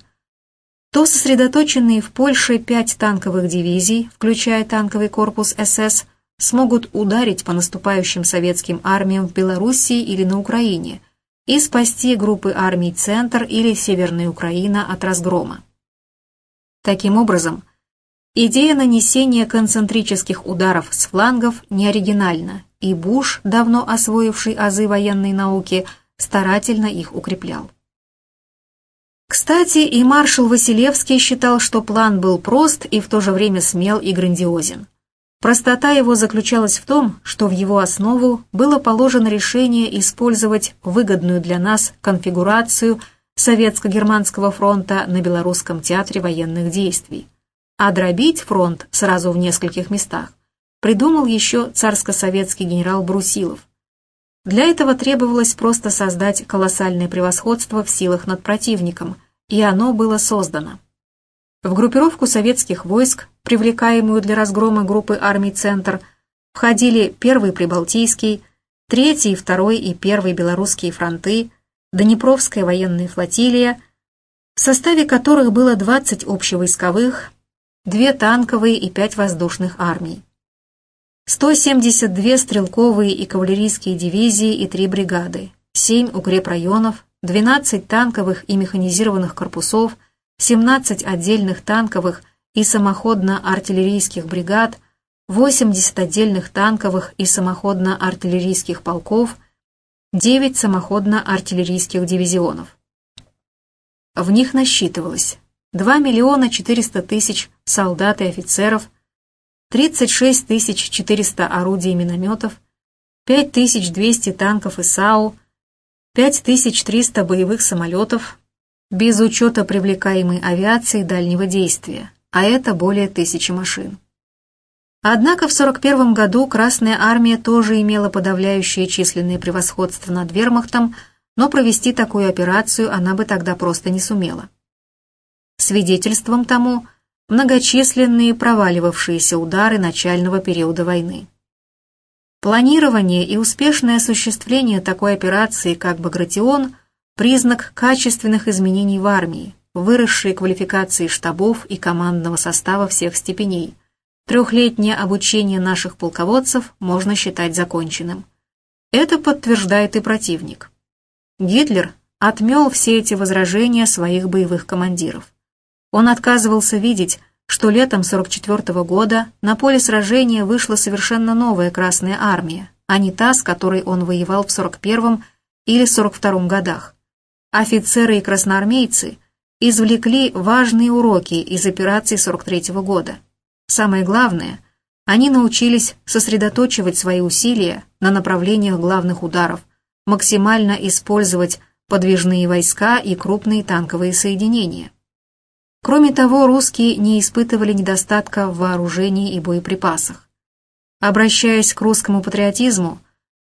то сосредоточенные в Польше пять танковых дивизий, включая танковый корпус СС, смогут ударить по наступающим советским армиям в Белоруссии или на Украине и спасти группы армий «Центр» или «Северная Украина» от разгрома. Таким образом, идея нанесения концентрических ударов с флангов не оригинальна, и Буш, давно освоивший азы военной науки, старательно их укреплял. Кстати, и маршал Василевский считал, что план был прост и в то же время смел и грандиозен. Простота его заключалась в том, что в его основу было положено решение использовать выгодную для нас конфигурацию Советско-Германского фронта на Белорусском театре военных действий, а дробить фронт сразу в нескольких местах придумал еще царско-советский генерал Брусилов. Для этого требовалось просто создать колоссальное превосходство в силах над противником, и оно было создано. В группировку советских войск, привлекаемую для разгрома группы армий «Центр», входили первый Прибалтийский, третий, второй и первый Белорусские фронты, Днепровская военная флотилия, в составе которых было 20 общевойсковых, две танковые и пять воздушных армий. 172 стрелковые и кавалерийские дивизии и три бригады, 7 укрепрайонов, 12 танковых и механизированных корпусов – 17 отдельных танковых и самоходно-артиллерийских бригад, 80 отдельных танковых и самоходно-артиллерийских полков, 9 самоходно-артиллерийских дивизионов. В них насчитывалось 2 миллиона 400 тысяч солдат и офицеров, 36 тысяч 400 орудий и минометов, 5200 танков и САУ, 5300 боевых самолетов, без учета привлекаемой авиации дальнего действия, а это более тысячи машин. Однако в 1941 году Красная Армия тоже имела подавляющее численное превосходство над вермахтом, но провести такую операцию она бы тогда просто не сумела. Свидетельством тому многочисленные проваливавшиеся удары начального периода войны. Планирование и успешное осуществление такой операции, как «Багратион», признак качественных изменений в армии, выросшей квалификации штабов и командного состава всех степеней. Трехлетнее обучение наших полководцев можно считать законченным. Это подтверждает и противник. Гитлер отмел все эти возражения своих боевых командиров. Он отказывался видеть, что летом 44 -го года на поле сражения вышла совершенно новая Красная Армия, а не та, с которой он воевал в 41 или 42 годах. Офицеры и красноармейцы извлекли важные уроки из операции 43 -го года. Самое главное, они научились сосредоточивать свои усилия на направлениях главных ударов, максимально использовать подвижные войска и крупные танковые соединения. Кроме того, русские не испытывали недостатка в вооружении и боеприпасах. Обращаясь к русскому патриотизму,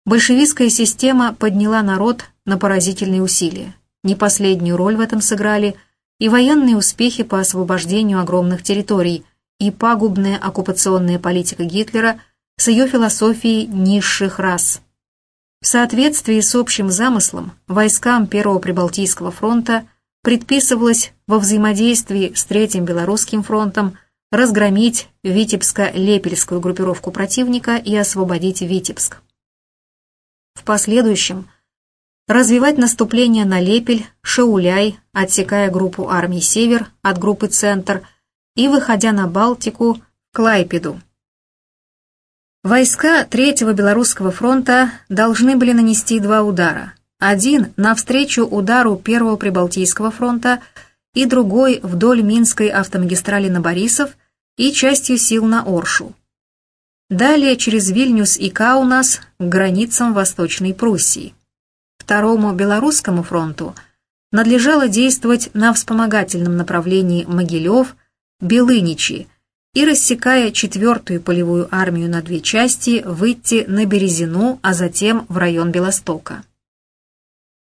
большевистская система подняла народ на поразительные усилия. Не последнюю роль в этом сыграли и военные успехи по освобождению огромных территорий, и пагубная оккупационная политика Гитлера с ее философией низших рас. В соответствии с общим замыслом войскам Первого Прибалтийского фронта предписывалось во взаимодействии с Третьим Белорусским фронтом разгромить Витебско-Лепельскую группировку противника и освободить Витебск. В последующем развивать наступление на Лепель, Шауляй, отсекая группу армий «Север» от группы «Центр» и выходя на Балтику, Клайпеду. Войска Третьего Белорусского фронта должны были нанести два удара – один навстречу удару Первого Прибалтийского фронта и другой вдоль Минской автомагистрали на Борисов и частью сил на Оршу. Далее через Вильнюс и Каунас к границам Восточной Пруссии. Второму Белорусскому фронту надлежало действовать на вспомогательном направлении Могилев, Белыничи и, рассекая четвертую полевую армию на две части, выйти на Березину, а затем в район Белостока.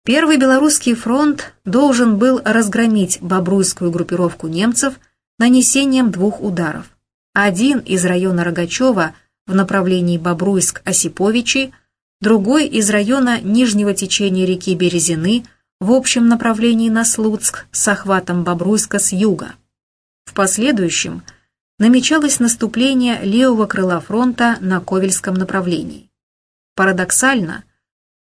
Первый Белорусский фронт должен был разгромить бобруйскую группировку немцев нанесением двух ударов. Один из района Рогачева в направлении Бобруйск-Осиповичи, другой из района нижнего течения реки Березины в общем направлении на Слуцк с охватом Бобруйска с юга. В последующем намечалось наступление левого крыла фронта на Ковельском направлении. Парадоксально,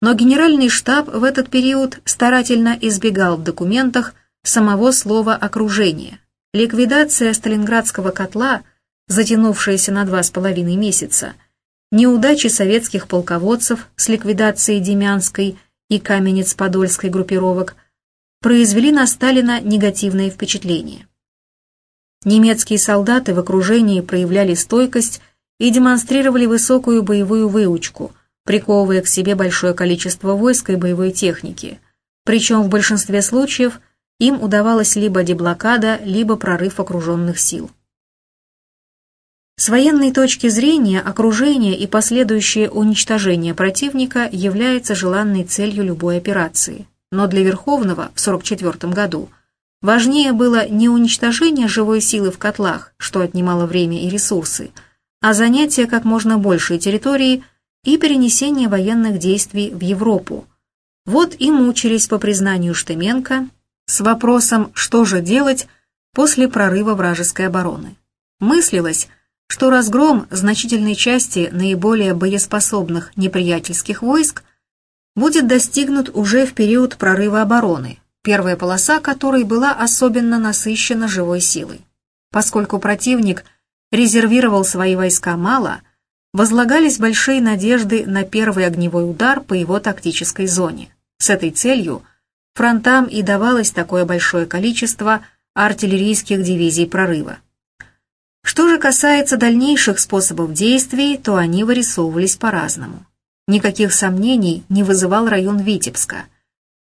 но Генеральный штаб в этот период старательно избегал в документах самого слова «окружение». Ликвидация Сталинградского котла, затянувшаяся на два с половиной месяца, неудачи советских полководцев с ликвидацией Демянской и Каменец-Подольской группировок произвели на Сталина негативное впечатление. Немецкие солдаты в окружении проявляли стойкость и демонстрировали высокую боевую выучку – приковывая к себе большое количество войск и боевой техники. Причем в большинстве случаев им удавалось либо деблокада, либо прорыв окруженных сил. С военной точки зрения окружение и последующее уничтожение противника является желанной целью любой операции. Но для Верховного в 1944 году важнее было не уничтожение живой силы в котлах, что отнимало время и ресурсы, а занятие как можно большей территории – и перенесение военных действий в Европу. Вот и мучились по признанию Штеменко с вопросом, что же делать после прорыва вражеской обороны. Мыслилось, что разгром значительной части наиболее боеспособных неприятельских войск будет достигнут уже в период прорыва обороны, первая полоса которой была особенно насыщена живой силой. Поскольку противник резервировал свои войска мало, возлагались большие надежды на первый огневой удар по его тактической зоне. С этой целью фронтам и давалось такое большое количество артиллерийских дивизий прорыва. Что же касается дальнейших способов действий, то они вырисовывались по-разному. Никаких сомнений не вызывал район Витебска.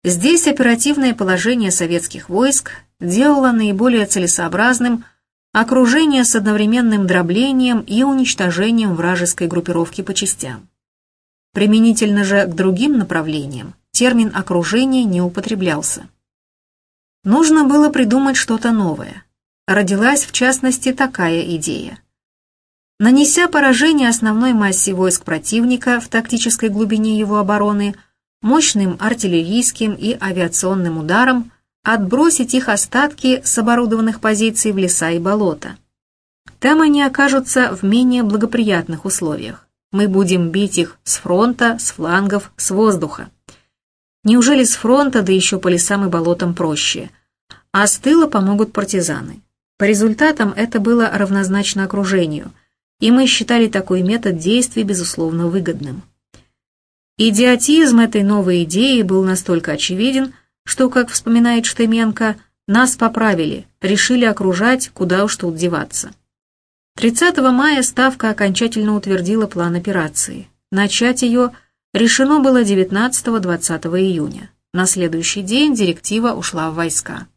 Здесь оперативное положение советских войск делало наиболее целесообразным окружение с одновременным дроблением и уничтожением вражеской группировки по частям. Применительно же к другим направлениям термин «окружение» не употреблялся. Нужно было придумать что-то новое. Родилась, в частности, такая идея. Нанеся поражение основной массе войск противника в тактической глубине его обороны, мощным артиллерийским и авиационным ударом отбросить их остатки с оборудованных позиций в леса и болота. Там они окажутся в менее благоприятных условиях. Мы будем бить их с фронта, с флангов, с воздуха. Неужели с фронта, да еще по лесам и болотам проще? А с тыла помогут партизаны. По результатам это было равнозначно окружению, и мы считали такой метод действий безусловно выгодным. Идиотизм этой новой идеи был настолько очевиден, что, как вспоминает Штеменко, нас поправили, решили окружать, куда уж тут деваться. 30 мая Ставка окончательно утвердила план операции. Начать ее решено было 19-20 июня. На следующий день директива ушла в войска.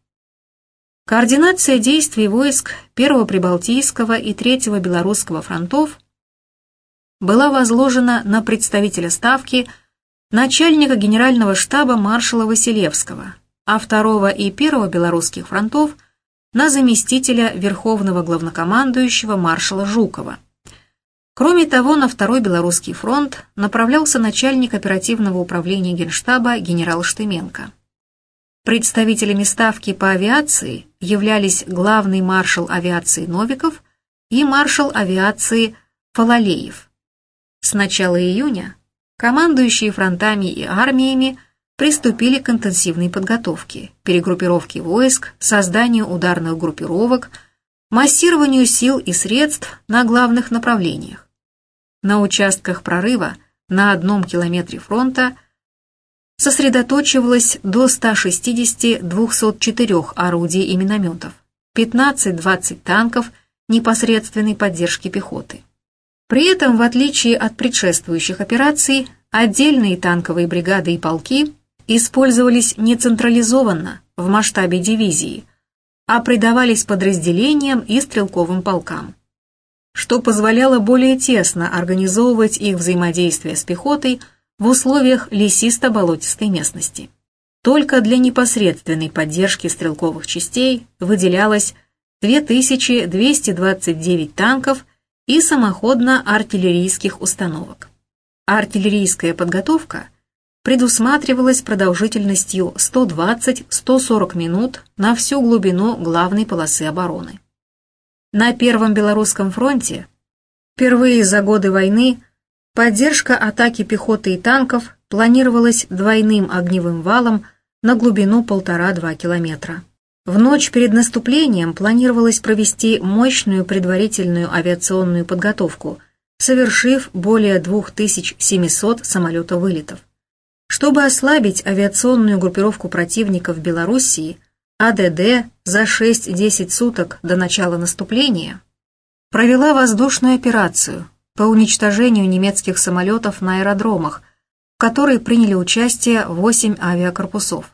Координация действий войск 1-го Прибалтийского и 3-го Белорусского фронтов была возложена на представителя Ставки – начальника генерального штаба маршала Василевского, а второго и первого белорусских фронтов на заместителя верховного главнокомандующего маршала Жукова. Кроме того, на второй Белорусский фронт направлялся начальник оперативного управления Генштаба генерал Штыменко. Представителями ставки по авиации являлись главный маршал авиации Новиков и маршал авиации Фалалеев. С начала июня командующие фронтами и армиями приступили к интенсивной подготовке, перегруппировке войск, созданию ударных группировок, массированию сил и средств на главных направлениях. На участках прорыва на одном километре фронта сосредоточивалось до 160-204 орудий и минометов, 15-20 танков непосредственной поддержки пехоты. При этом, в отличие от предшествующих операций, отдельные танковые бригады и полки использовались не централизованно в масштабе дивизии, а придавались подразделениям и стрелковым полкам, что позволяло более тесно организовывать их взаимодействие с пехотой в условиях лесисто-болотистой местности. Только для непосредственной поддержки стрелковых частей выделялось 2229 танков и самоходно-артиллерийских установок. Артиллерийская подготовка предусматривалась продолжительностью 120-140 минут на всю глубину главной полосы обороны. На Первом Белорусском фронте впервые за годы войны поддержка атаки пехоты и танков планировалась двойным огневым валом на глубину 1,5-2 километра. В ночь перед наступлением планировалось провести мощную предварительную авиационную подготовку, совершив более 2700 самолетовылетов. Чтобы ослабить авиационную группировку противника в Белоруссии, АДД за 6-10 суток до начала наступления провела воздушную операцию по уничтожению немецких самолетов на аэродромах, в которой приняли участие 8 авиакорпусов.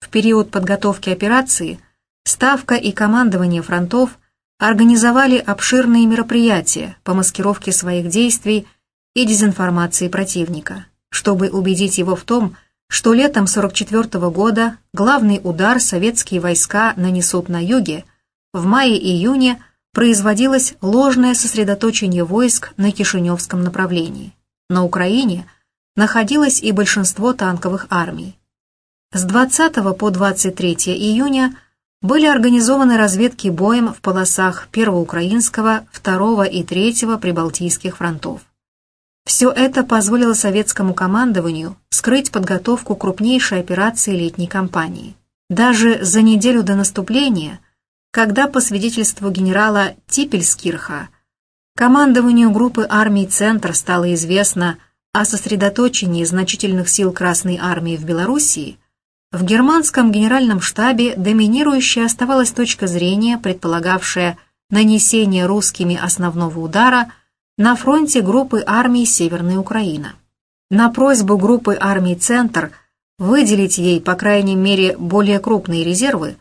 В период подготовки операции Ставка и командование фронтов организовали обширные мероприятия по маскировке своих действий и дезинформации противника, чтобы убедить его в том, что летом 44 -го года главный удар советские войска нанесут на юге, в мае-июне производилось ложное сосредоточение войск на Кишиневском направлении. На Украине находилось и большинство танковых армий. С 20 по 23 июня были организованы разведки боем в полосах 1-го Украинского, 2-го и 3-го Прибалтийских фронтов. Все это позволило советскому командованию скрыть подготовку крупнейшей операции летней кампании. Даже за неделю до наступления когда, по свидетельству генерала Типельскирха, командованию группы армий «Центр» стало известно о сосредоточении значительных сил Красной армии в Белоруссии, в германском генеральном штабе доминирующей оставалась точка зрения, предполагавшая нанесение русскими основного удара на фронте группы армий Северной Украины. На просьбу группы армий «Центр» выделить ей, по крайней мере, более крупные резервы,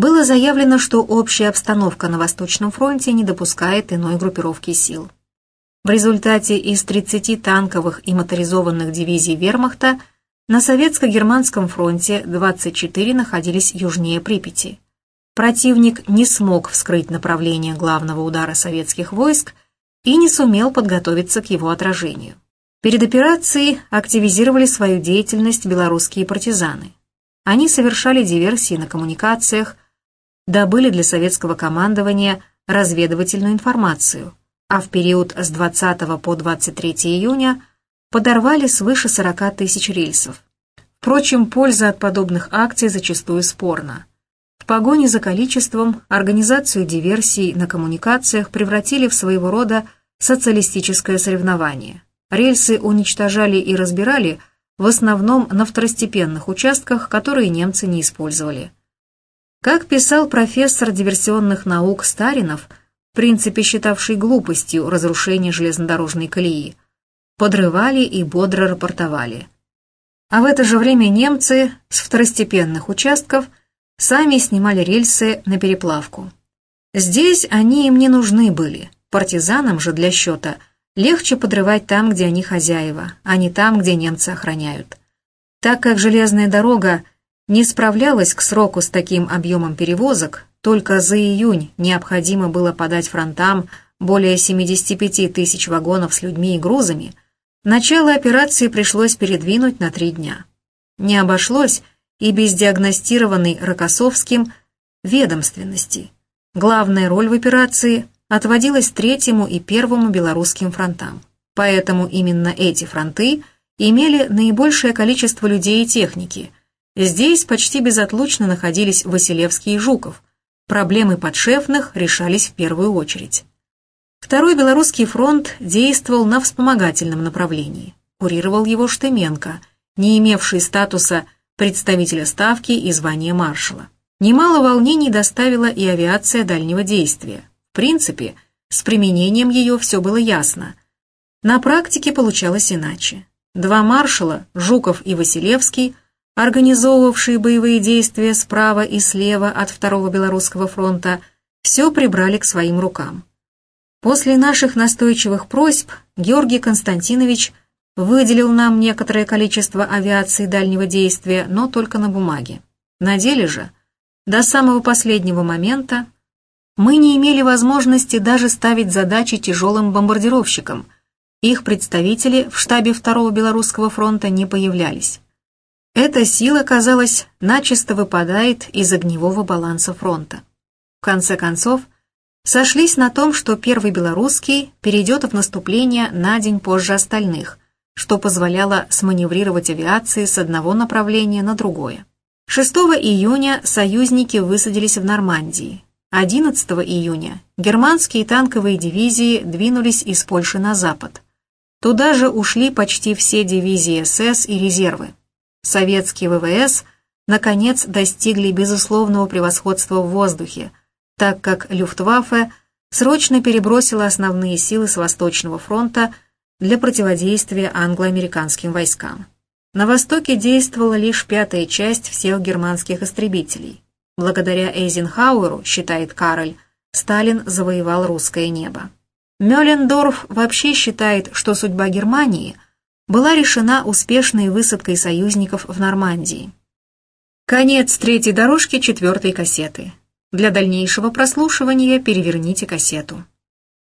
было заявлено, что общая обстановка на Восточном фронте не допускает иной группировки сил. В результате из 30 танковых и моторизованных дивизий вермахта на советско-германском фронте 24 находились южнее Припяти. Противник не смог вскрыть направление главного удара советских войск и не сумел подготовиться к его отражению. Перед операцией активизировали свою деятельность белорусские партизаны. Они совершали диверсии на коммуникациях, добыли для советского командования разведывательную информацию – а в период с 20 по 23 июня подорвали свыше 40 тысяч рельсов. Впрочем, польза от подобных акций зачастую спорна. В погоне за количеством организацию диверсий на коммуникациях превратили в своего рода социалистическое соревнование. Рельсы уничтожали и разбирали в основном на второстепенных участках, которые немцы не использовали. Как писал профессор диверсионных наук Старинов – в принципе считавший глупостью разрушение железнодорожной колеи, подрывали и бодро рапортовали. А в это же время немцы с второстепенных участков сами снимали рельсы на переплавку. Здесь они им не нужны были, партизанам же для счета легче подрывать там, где они хозяева, а не там, где немцы охраняют. Так как железная дорога не справлялась к сроку с таким объемом перевозок, только за июнь необходимо было подать фронтам более 75 тысяч вагонов с людьми и грузами, начало операции пришлось передвинуть на три дня. Не обошлось и без диагностированной Рокоссовским ведомственности. Главная роль в операции отводилась третьему и первому белорусским фронтам. Поэтому именно эти фронты имели наибольшее количество людей и техники. Здесь почти безотлучно находились Василевский и Жуков – проблемы подшефных решались в первую очередь. Второй Белорусский фронт действовал на вспомогательном направлении. Курировал его Штеменко, не имевший статуса представителя Ставки и звания маршала. Немало волнений доставила и авиация дальнего действия. В принципе, с применением ее все было ясно. На практике получалось иначе. Два маршала, Жуков и Василевский, организовывавшие боевые действия справа и слева от Второго Белорусского фронта, все прибрали к своим рукам. После наших настойчивых просьб Георгий Константинович выделил нам некоторое количество авиации дальнего действия, но только на бумаге. На деле же, до самого последнего момента, мы не имели возможности даже ставить задачи тяжелым бомбардировщикам. Их представители в штабе Второго Белорусского фронта не появлялись. Эта сила, казалось, начисто выпадает из огневого баланса фронта. В конце концов, сошлись на том, что первый белорусский перейдет в наступление на день позже остальных, что позволяло сманеврировать авиации с одного направления на другое. 6 июня союзники высадились в Нормандии. 11 июня германские танковые дивизии двинулись из Польши на запад. Туда же ушли почти все дивизии СС и резервы. Советские ВВС наконец достигли безусловного превосходства в воздухе, так как Люфтваффе срочно перебросила основные силы с Восточного фронта для противодействия англо-американским войскам. На востоке действовала лишь пятая часть всех германских истребителей. Благодаря Эйзенхауэру, считает Кароль, Сталин завоевал русское небо. Мёллендорф вообще считает, что судьба Германии – была решена успешной высадкой союзников в Нормандии. Конец третьей дорожки четвертой кассеты. Для дальнейшего прослушивания переверните кассету.